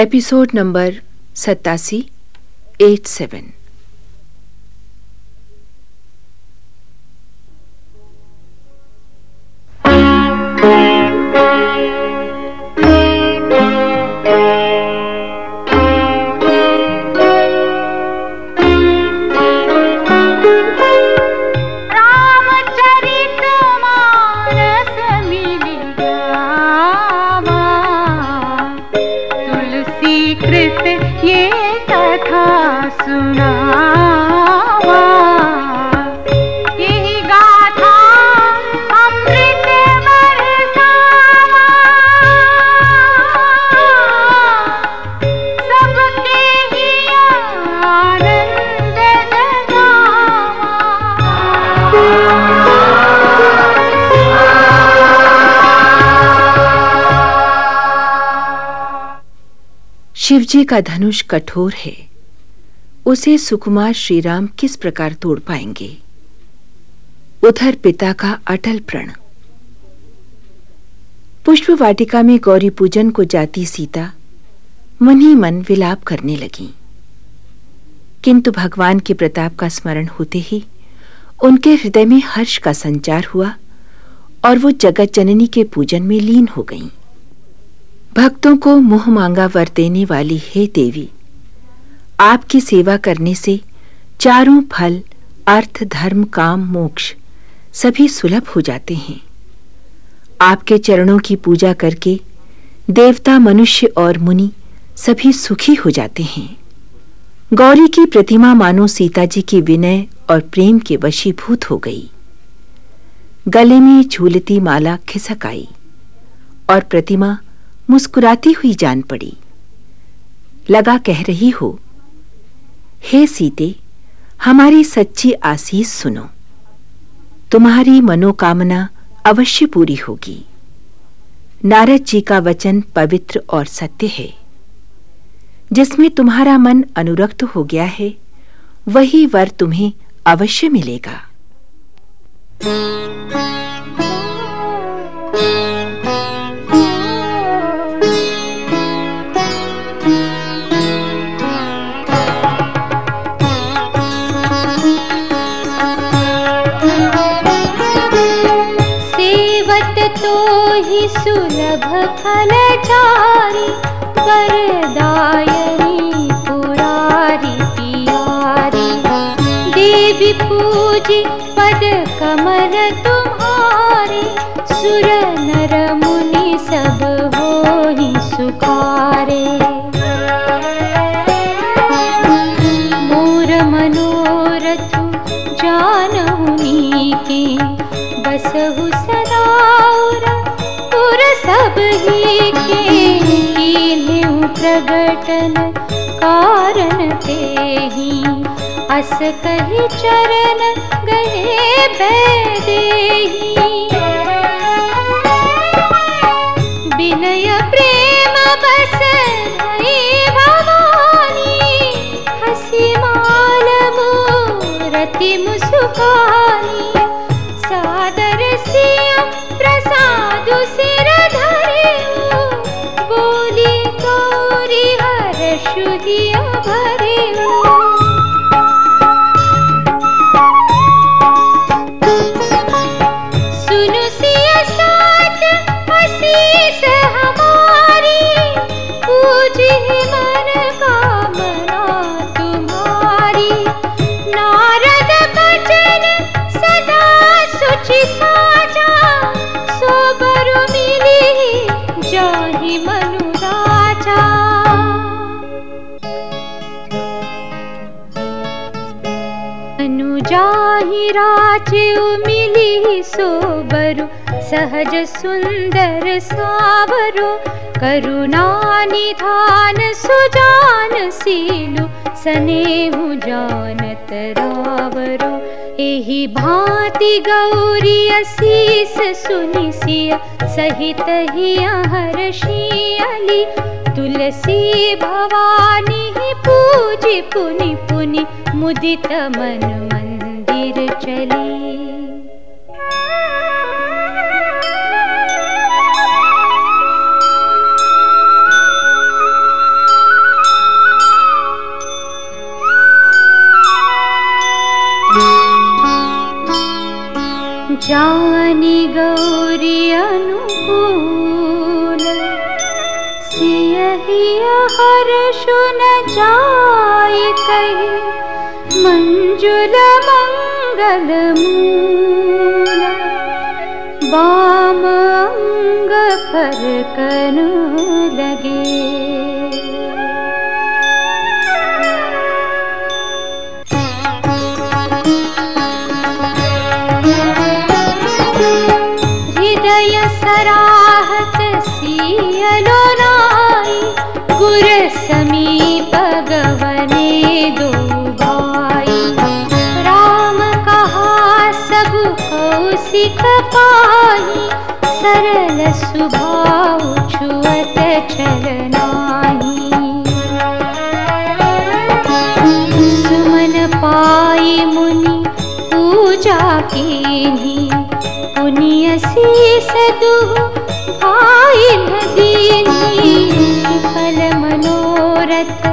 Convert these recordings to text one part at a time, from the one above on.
Episode number सतासी eight seven. Shivji का धनुष कठोर है। उसे सुकुमार श्रीराम किस प्रकार तोड़ पाएँगे? उधर पिता का अटल प्रण। पुष्प वाटिका में गौरी पूजन को जाती सीता, मन ही मन विलाप करने लगी। किंतु भगवान के प्रताप का स्मरण होते ही उनके हृदय में हर्ष का संचार हुआ और वो जगत जननी के पूजन में लीन हो गईं। भक्तों को मुँह मांगा वर देने वाली हे देवी, आपकी सेवा करने से चारों फल, अर्थ, धर्म, काम, मोक्ष सभी सुलभ हो जाते हैं। आपके चरणों की पूजा करके देवता, मनुष्य और मुनि सभी सुखी हो जाते हैं। गौरी की प्रतिमा मानो सीता जी के विनय और प्रेम के वशीभूत हो गई। गले में झूलती माला खिसक आई और प्रतिमा मुस्कुराती हुई जान पड़ी। लगा कह रही हो, हे सीते, हमारी सच्ची आसीस सुनो। तुम्हारी मनोकामना अवश्य पूरी होगी। नारद जी का वचन पवित्र और सत्य है। जिसमें तुम्हारा मन अनुरक्त हो गया है, वही वर तुम्हें अवश्य मिलेगा। ही सुलभ फल चारी वरदायनी पुरारी पियारी। देवी पूजी पद कमल तुम्हारी सुर नर मुनि सब ही सुखारे। मोर मनोरथ जानमुनि के बसहु सब ही प्रगटन कारण ते ही। अस कही चरण गए बैदेही विनय प्रेम बस भवानी। हसी माल मूरति मुसुकानी किया राजु मिली सोबरु सहज सुंदर सावरु करुणा निधान सुजान सीलु सनेहु जानत रावरु। एहि भांति गौरी असीस सुनिसिया सहित ही हर्षियली तुलसी भवानी पूजी पुनि पुनि मुदित मन फिर चली। जनि गौरी अनुभूल सि हर मञ्जुल मूल बाम अंग फर कनु लगे समीप गवने दो सरल सुभाव छुअत चलनाही सुमन पाई मुनि पूजा की पुण्य शीस दू भाई दीनी फल मनोरथ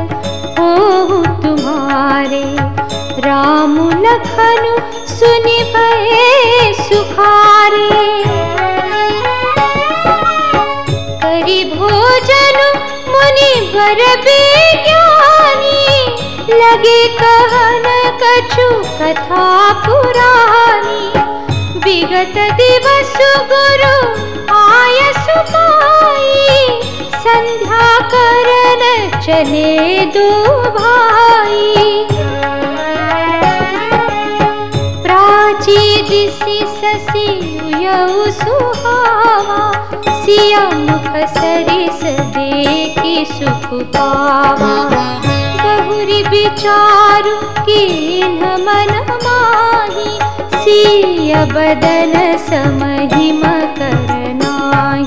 हो तुम्हारे राम लखन सुनि भये सुखारे मुनि बर ज्ञानी लगे कहन कछु कथा पुरानी। विगत दिवस गुरु आय सुपाई संध्या करन चले दो भाई। प्राची दिशि ससी यऊ सुहावा सिया मुख सरिस देखी सुख पावा। बहुरी विचार कीन मन माही। सिया बदन समहिमा करनाही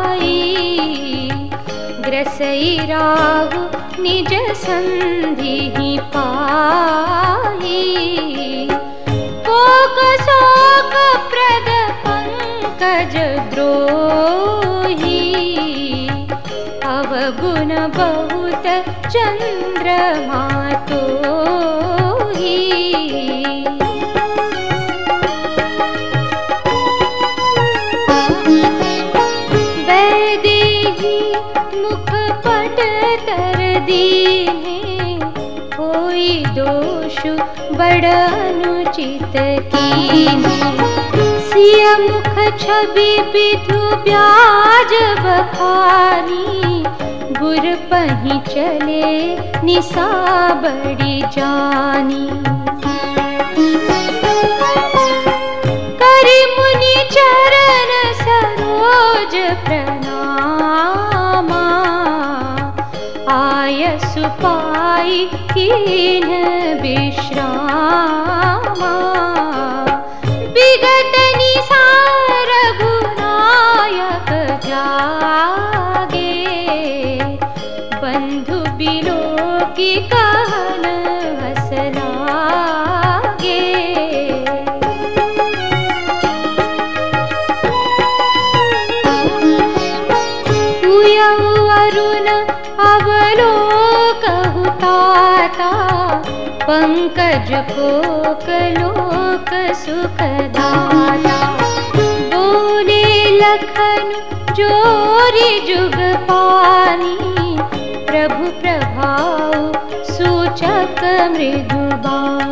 ग्रसै राहु निज शोक प्रद पंकज द्रोही। अवगुण बहुत चंद्रमा तो ही पट तर दीने कोई दोष बड़ अनुचित कीने सिय मुख छवि विधु ब्याज बखानी। गुर पही चले निशा बड़ी जानी कीन विश्रामा ताता बोले लखन जोरी जुग पानी प्रभु प्रभाव सूचक मृदुबानी